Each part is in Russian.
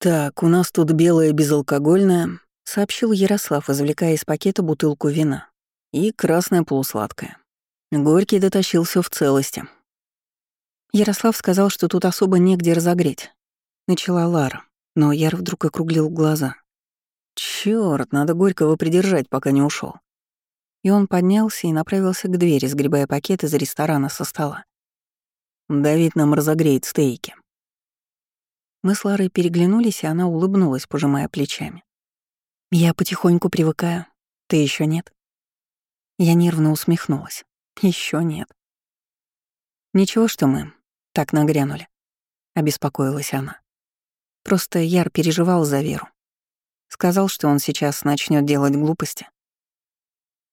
«Так, у нас тут белое безалкогольное», — сообщил Ярослав, извлекая из пакета бутылку вина. «И красное полусладкое. Горький дотащил все в целости». Ярослав сказал, что тут особо негде разогреть. Начала Лара, но Яр вдруг округлил глаза. Черт, надо Горького придержать, пока не ушел. И он поднялся и направился к двери, сгребая пакет из ресторана со стола. Давид нам разогреет стейки. Мы с Ларой переглянулись, и она улыбнулась, пожимая плечами. «Я потихоньку привыкаю. Ты еще нет?» Я нервно усмехнулась. Еще нет. «Ничего, что мы так нагрянули», — обеспокоилась она. Просто Яр переживал за Веру. Сказал, что он сейчас начнет делать глупости.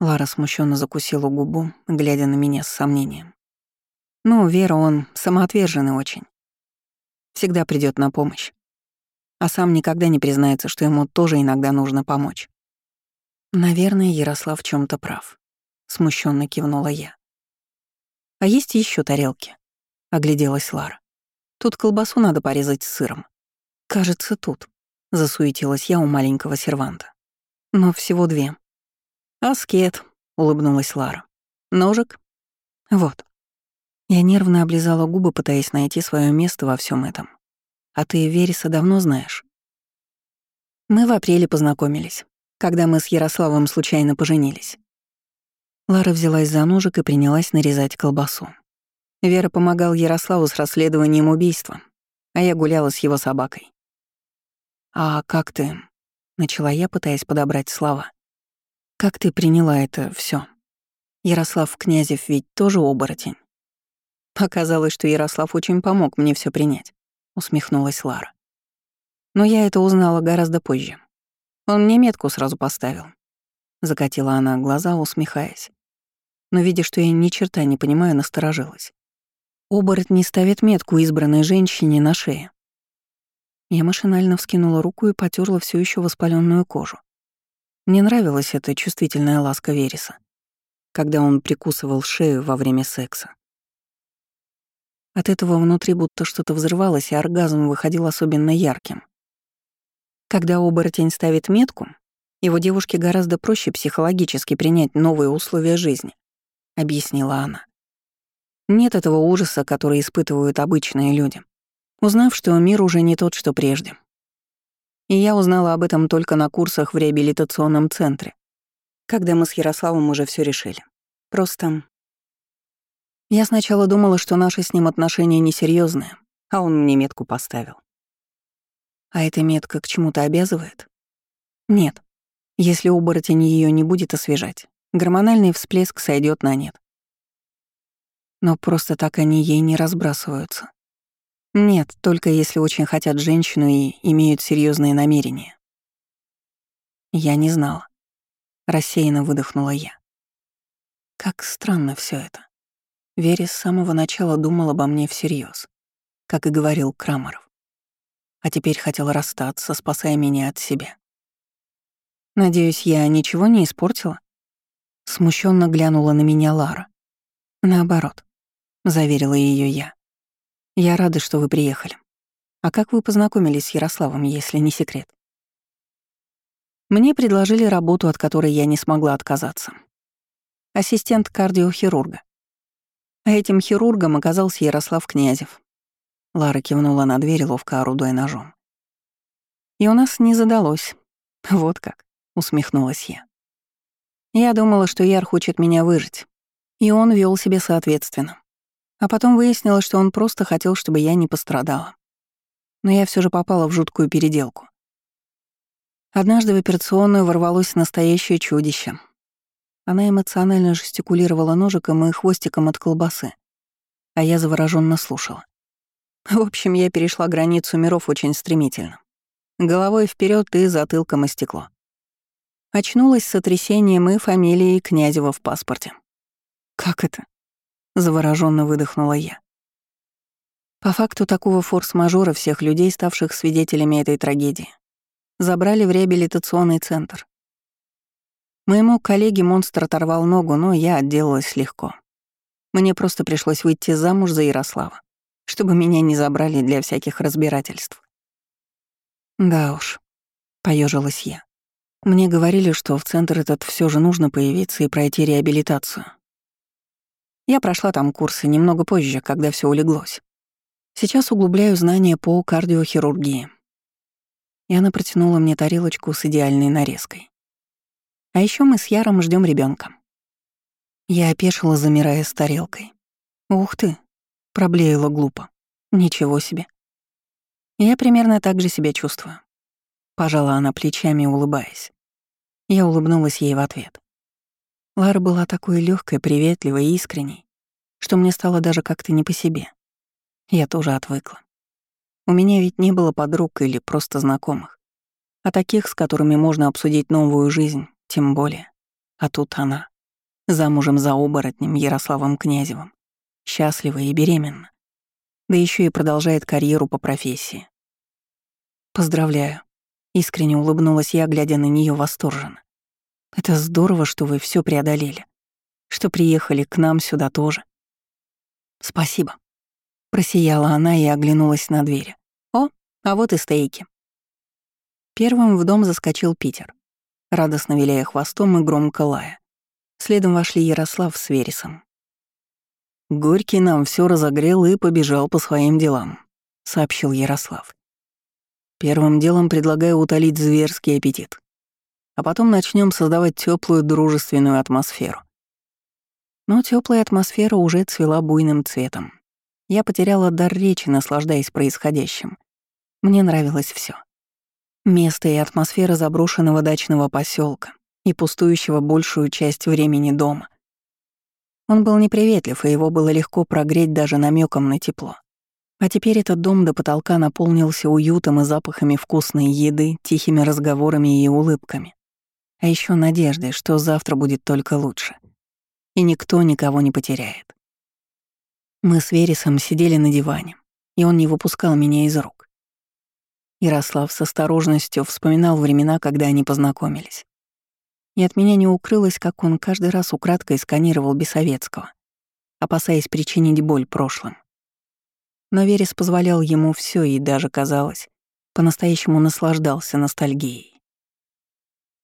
Лара смущенно закусила губу, глядя на меня с сомнением. Ну, Вера, он самоотверженный очень всегда придет на помощь. А сам никогда не признается, что ему тоже иногда нужно помочь. Наверное, Ярослав в чем то прав. Смущенно кивнула я. А есть еще тарелки? Огляделась Лара. Тут колбасу надо порезать с сыром. Кажется, тут. Засуетилась я у маленького серванта. Но всего две. Аскет, улыбнулась Лара. Ножик? Вот. Я нервно облизала губы, пытаясь найти свое место во всем этом. А ты Вереса давно знаешь? Мы в апреле познакомились, когда мы с Ярославом случайно поженились. Лара взялась за ножик и принялась нарезать колбасу. Вера помогал Ярославу с расследованием убийства, а я гуляла с его собакой. «А как ты?» — начала я, пытаясь подобрать слова. «Как ты приняла это все? Ярослав Князев ведь тоже оборотень. Оказалось, что Ярослав очень помог мне все принять, усмехнулась Лара. Но я это узнала гораздо позже. Он мне метку сразу поставил. Закатила она глаза, усмехаясь. Но, видя, что я ни черта не понимаю, насторожилась. Оборот не ставит метку избранной женщине на шее. Я машинально вскинула руку и потерла все еще воспаленную кожу. Мне нравилась эта чувствительная ласка Вереса, когда он прикусывал шею во время секса. От этого внутри будто что-то взрывалось, и оргазм выходил особенно ярким. Когда оборотень ставит метку, его девушке гораздо проще психологически принять новые условия жизни, объяснила она. Нет этого ужаса, который испытывают обычные люди, узнав, что мир уже не тот, что прежде. И я узнала об этом только на курсах в реабилитационном центре, когда мы с Ярославом уже все решили. Просто я сначала думала, что наши с ним отношения несерьезные, а он мне метку поставил. А эта метка к чему-то обязывает? Нет. Если оборотень ее не будет освежать, гормональный всплеск сойдет на нет. Но просто так они ей не разбрасываются. Нет, только если очень хотят женщину и имеют серьезные намерения. Я не знала. Рассеянно выдохнула я. Как странно все это. Вере с самого начала думал обо мне всерьез, как и говорил Крамаров. А теперь хотел расстаться, спасая меня от себя. Надеюсь, я ничего не испортила? Смущенно глянула на меня Лара. Наоборот, заверила ее я. Я рада, что вы приехали. А как вы познакомились с Ярославом, если не секрет? Мне предложили работу, от которой я не смогла отказаться. Ассистент кардиохирурга. А этим хирургом оказался Ярослав Князев. Лара кивнула на дверь, ловко орудуя ножом. И у нас не задалось. Вот как, усмехнулась я. Я думала, что Яр хочет меня выжить. И он вел себя соответственно. А потом выяснилось, что он просто хотел, чтобы я не пострадала. Но я все же попала в жуткую переделку. Однажды в операционную ворвалось настоящее чудище, она эмоционально жестикулировала ножиком и хвостиком от колбасы, а я завороженно слушала. В общем, я перешла границу миров очень стремительно. Головой вперед и затылком о стекло. Очнулась с сотрясением и фамилией Князева в паспорте. «Как это?» — завороженно выдохнула я. По факту такого форс-мажора всех людей, ставших свидетелями этой трагедии, забрали в реабилитационный центр, Моему коллеге монстр оторвал ногу, но я отделалась легко. Мне просто пришлось выйти замуж за Ярослава, чтобы меня не забрали для всяких разбирательств. Да уж, поежилась я. Мне говорили, что в центр этот все же нужно появиться и пройти реабилитацию. Я прошла там курсы немного позже, когда все улеглось. Сейчас углубляю знания по кардиохирургии. И она протянула мне тарелочку с идеальной нарезкой. А еще мы с Яром ждем ребенка. Я опешила, замирая с тарелкой. «Ух ты!» — проблеяла глупо. «Ничего себе!» Я примерно так же себя чувствую. Пожала она плечами, улыбаясь. Я улыбнулась ей в ответ. Лара была такой легкой, приветливой и искренней, что мне стало даже как-то не по себе. Я тоже отвыкла. У меня ведь не было подруг или просто знакомых, а таких, с которыми можно обсудить новую жизнь, тем более. А тут она, замужем за оборотнем Ярославом Князевым, счастлива и беременна, да еще и продолжает карьеру по профессии. «Поздравляю», — искренне улыбнулась я, глядя на нее восторженно. «Это здорово, что вы все преодолели, что приехали к нам сюда тоже». «Спасибо», Просияла она и оглянулась на двери. «О, а вот и стейки». Первым в дом заскочил Питер, радостно виляя хвостом и громко лая. Следом вошли Ярослав с Вересом. «Горький нам все разогрел и побежал по своим делам», — сообщил Ярослав. «Первым делом предлагаю утолить зверский аппетит, а потом начнем создавать теплую дружественную атмосферу». Но теплая атмосфера уже цвела буйным цветом. Я потеряла дар речи, наслаждаясь происходящим. Мне нравилось все. Место и атмосфера заброшенного дачного поселка и пустующего большую часть времени дома. Он был неприветлив, и его было легко прогреть даже намеком на тепло. А теперь этот дом до потолка наполнился уютом и запахами вкусной еды, тихими разговорами и улыбками. А еще надеждой, что завтра будет только лучше. И никто никого не потеряет. Мы с Вересом сидели на диване, и он не выпускал меня из рук. Ярослав с осторожностью вспоминал времена, когда они познакомились. И от меня не укрылось, как он каждый раз украдкой сканировал Бесовецкого, опасаясь причинить боль прошлым. Но Верес позволял ему все и даже, казалось, по-настоящему наслаждался ностальгией.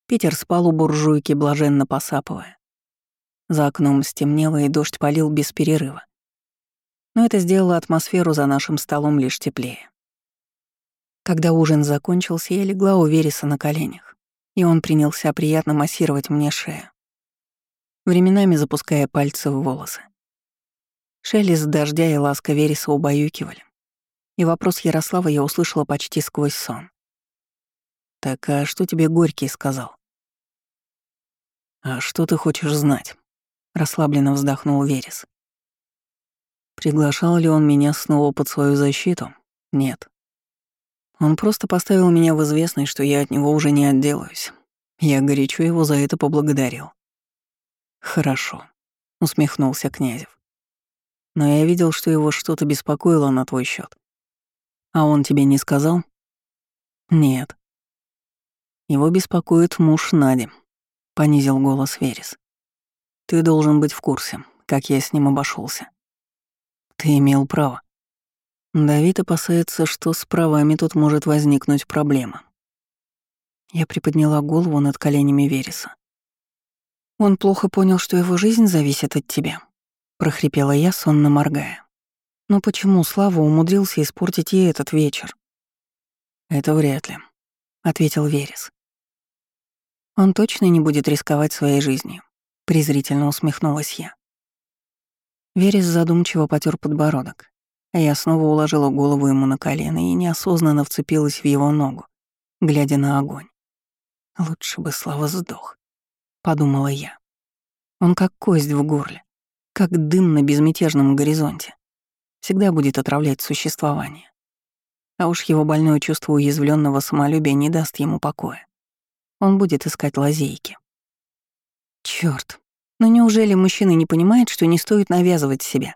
Питер спал у буржуйки, блаженно посапывая. За окном стемнело, и дождь полил без перерыва но это сделало атмосферу за нашим столом лишь теплее. Когда ужин закончился, я легла у Вереса на коленях, и он принялся приятно массировать мне шею, временами запуская пальцы в волосы. Шелест дождя и ласка Вереса убаюкивали, и вопрос Ярослава я услышала почти сквозь сон. «Так а что тебе Горький сказал?» «А что ты хочешь знать?» — расслабленно вздохнул Верес. Приглашал ли он меня снова под свою защиту? Нет. Он просто поставил меня в известность, что я от него уже не отделаюсь. Я горячо его за это поблагодарил. «Хорошо», — усмехнулся Князев. «Но я видел, что его что-то беспокоило на твой счет. А он тебе не сказал?» «Нет». «Его беспокоит муж Нади», — понизил голос Верес. «Ты должен быть в курсе, как я с ним обошелся. Ты имел право. Давид опасается, что с правами тут может возникнуть проблема. Я приподняла голову над коленями Вереса. Он плохо понял, что его жизнь зависит от тебя, прохрипела я, сонно моргая. Но почему Слава умудрился испортить ей этот вечер? Это вряд ли, ответил Верес. Он точно не будет рисковать своей жизнью, презрительно усмехнулась я. Верес задумчиво потер подбородок, я снова уложила голову ему на колено и неосознанно вцепилась в его ногу, глядя на огонь. «Лучше бы Слава сдох», — подумала я. Он как кость в горле, как дым на безмятежном горизонте. Всегда будет отравлять существование. А уж его больное чувство уязвленного самолюбия не даст ему покоя. Он будет искать лазейки. Черт, но неужели мужчина не понимает, что не стоит навязывать себя,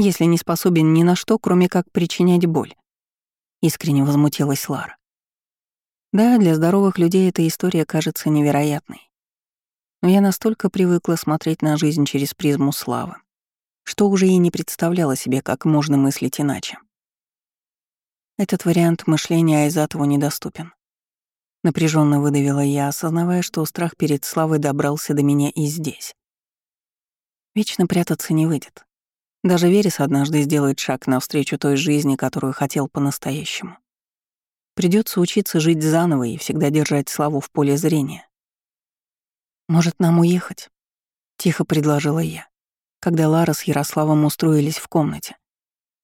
если не способен ни на что, кроме как причинять боль? Искренне возмутилась Лара. Да, для здоровых людей эта история кажется невероятной. Но я настолько привыкла смотреть на жизнь через призму славы, что уже и не представляла себе, как можно мыслить иначе. Этот вариант мышления Айзатову недоступен. Напряженно выдавила я, осознавая, что страх перед славой добрался до меня и здесь. Вечно прятаться не выйдет. Даже Верес однажды сделает шаг навстречу той жизни, которую хотел по-настоящему. Придется учиться жить заново и всегда держать славу в поле зрения. «Может, нам уехать?» — тихо предложила я, когда Лара с Ярославом устроились в комнате,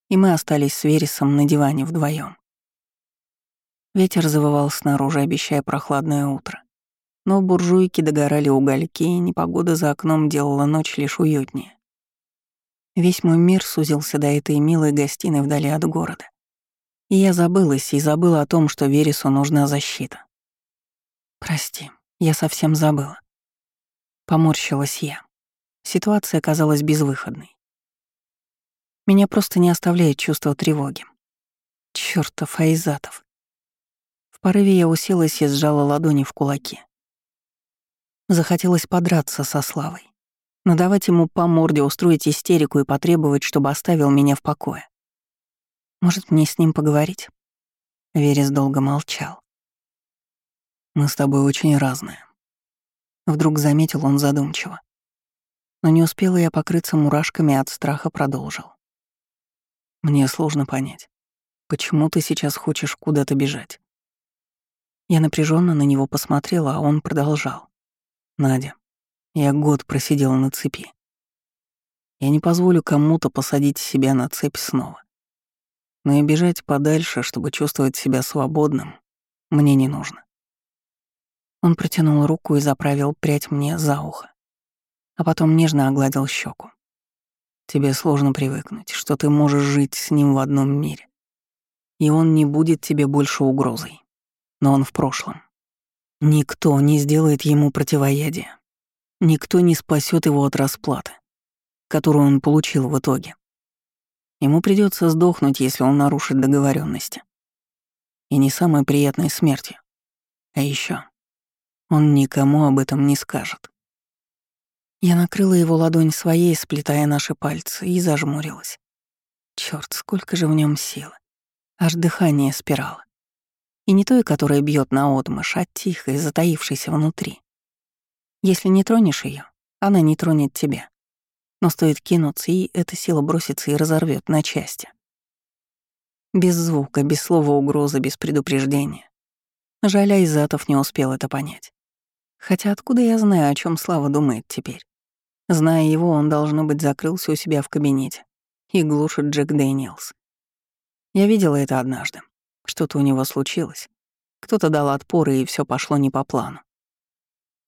и мы остались с Вересом на диване вдвоем. Ветер завывал снаружи, обещая прохладное утро. Но в буржуйке догорали угольки, и непогода за окном делала ночь лишь уютнее. Весь мой мир сузился до этой милой гостиной вдали от города. И я забылась и забыла о том, что Вересу нужна защита. Прости, я совсем забыла. Поморщилась я. Ситуация казалась безвыходной. Меня просто не оставляет чувство тревоги. Чёртов Айзатов. В порыве я уселась и сжала ладони в кулаки. Захотелось подраться со Славой надавать ему по морде, устроить истерику и потребовать, чтобы оставил меня в покое. Может, мне с ним поговорить? Верес долго молчал. Мы с тобой очень разные. Вдруг заметил он задумчиво. Но не успела я покрыться мурашками от страха, продолжил. Мне сложно понять, почему ты сейчас хочешь куда-то бежать. Я напряженно на него посмотрела, а он продолжал. Надя, я год просидел на цепи. Я не позволю кому-то посадить себя на цепь снова. Но и бежать подальше, чтобы чувствовать себя свободным, мне не нужно. Он протянул руку и заправил прядь мне за ухо, а потом нежно огладил щеку. Тебе сложно привыкнуть, что ты можешь жить с ним в одном мире. И он не будет тебе больше угрозой. Но он в прошлом. Никто не сделает ему противоядие. Никто не спасет его от расплаты, которую он получил в итоге. Ему придется сдохнуть, если он нарушит договоренности. И не самой приятной смертью. А еще он никому об этом не скажет. Я накрыла его ладонь своей, сплетая наши пальцы, и зажмурилась. Черт, сколько же в нем силы. Аж дыхание спирало. И не той, которая бьет на отмышь, а тихой, затаившейся внутри. Если не тронешь ее, она не тронет тебя. Но стоит кинуться, и эта сила бросится и разорвет на части. Без звука, без слова угрозы, без предупреждения. Жаль, Айзатов не успел это понять. Хотя откуда я знаю, о чем Слава думает теперь? Зная его, он, должно быть, закрылся у себя в кабинете и глушит Джек Дэниелс. Я видела это однажды. Что-то у него случилось. Кто-то дал отпор, и все пошло не по плану.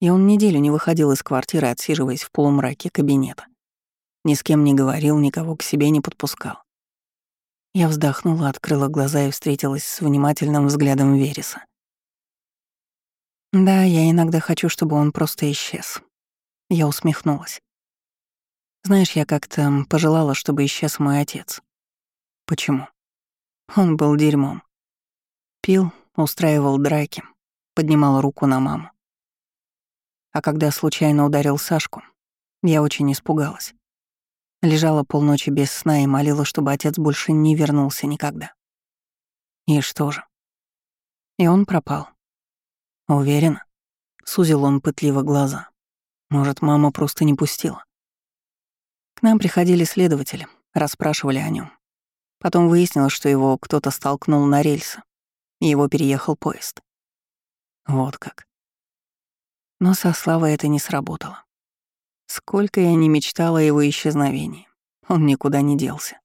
И он неделю не выходил из квартиры, отсиживаясь в полумраке кабинета. Ни с кем не говорил, никого к себе не подпускал. Я вздохнула, открыла глаза и встретилась с внимательным взглядом Вереса. Да, я иногда хочу, чтобы он просто исчез. Я усмехнулась. Знаешь, я как-то пожелала, чтобы исчез мой отец. Почему? Он был дерьмом. Пил, устраивал драки, поднимал руку на маму. А когда случайно ударил Сашку, я очень испугалась. Лежала полночи без сна и молила, чтобы отец больше не вернулся никогда. И что же? И он пропал. Уверена? Сузил он пытливо глаза. Может, мама просто не пустила? К нам приходили следователи, расспрашивали о нем. Потом выяснилось, что его кто-то столкнул на рельсы, и его переехал поезд. Вот как. Но со Славой это не сработало. Сколько я не мечтала о его исчезновении, он никуда не делся.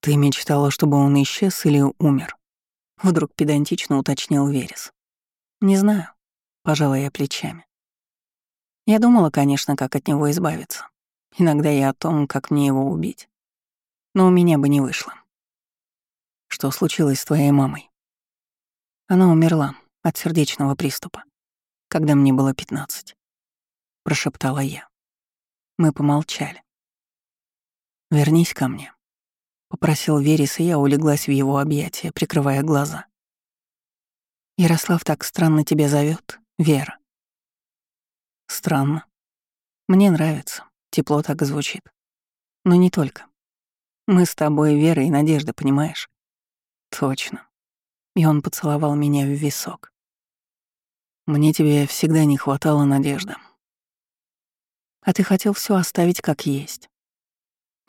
«Ты мечтала, чтобы он исчез или умер?» Вдруг педантично уточнил Верес. «Не знаю», — пожала я плечами. Я думала, конечно, как от него избавиться. Иногда и о том, как мне его убить. Но у меня бы не вышло. Что случилось с твоей мамой? Она умерла от сердечного приступа когда мне было пятнадцать», — прошептала я. Мы помолчали. «Вернись ко мне», — попросил Верес, и я улеглась в его объятия, прикрывая глаза. «Ярослав так странно тебя зовет, Вера». «Странно. Мне нравится, тепло так звучит. Но не только. Мы с тобой Вера и Надежда, понимаешь? Точно. И он поцеловал меня в висок. Мне тебе всегда не хватало надежды. А ты хотел все оставить как есть.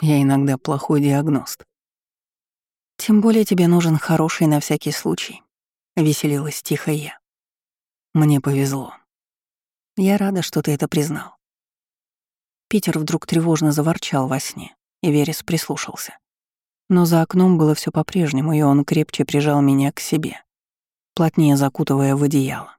Я иногда плохой диагност. Тем более тебе нужен хороший на всякий случай. Веселилась тихо я. Мне повезло. Я рада, что ты это признал. Питер вдруг тревожно заворчал во сне, и Верес прислушался. Но за окном было все по-прежнему, и он крепче прижал меня к себе, плотнее закутывая в одеяло.